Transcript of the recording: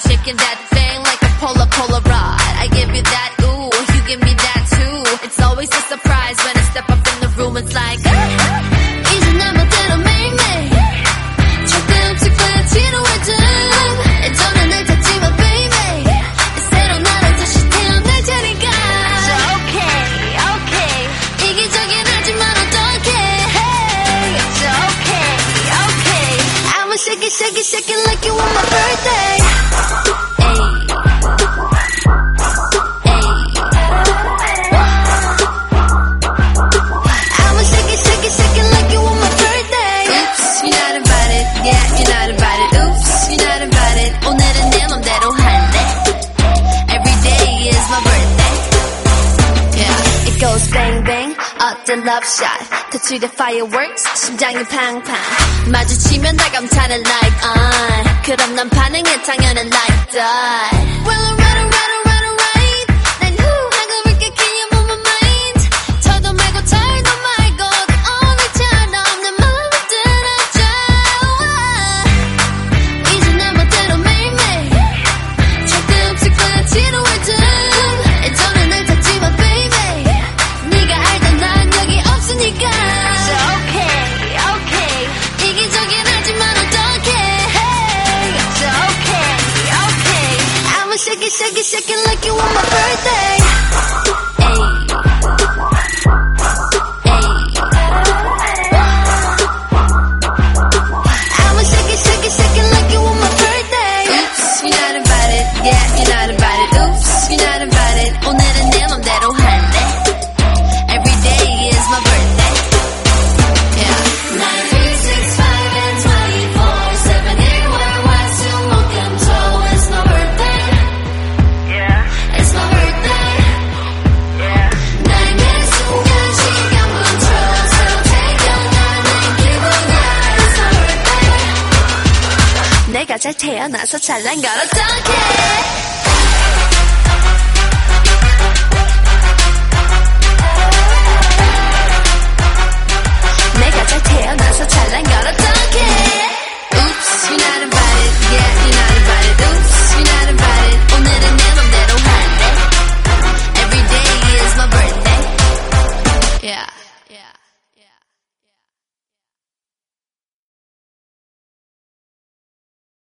shaking that thing like a polar Polaroid. I give you that, ooh, you give me that too. It's always a surprise when I step up in the room. It's like, 이제 날 멋대로 매일매일. 조금씩 더 지루해져. 예전에 날 찾지마, baby. 새로운 나를 다시 태어날 테니까. So okay, okay. 이기적인 하지만 어떡해. Hey, so okay, okay. I'ma shake it, shake it, shake it like you want my birthday. yeah. 어떤 love shot. touch the fireworks. 심장이 팡팡. 마주치면 다 감탄을 like on. 그럼 난 반응해 당연한 like that. Well, alright, alright, alright, alright. like you want my birthday. 잘 태어나서 잘난 걸 어떡해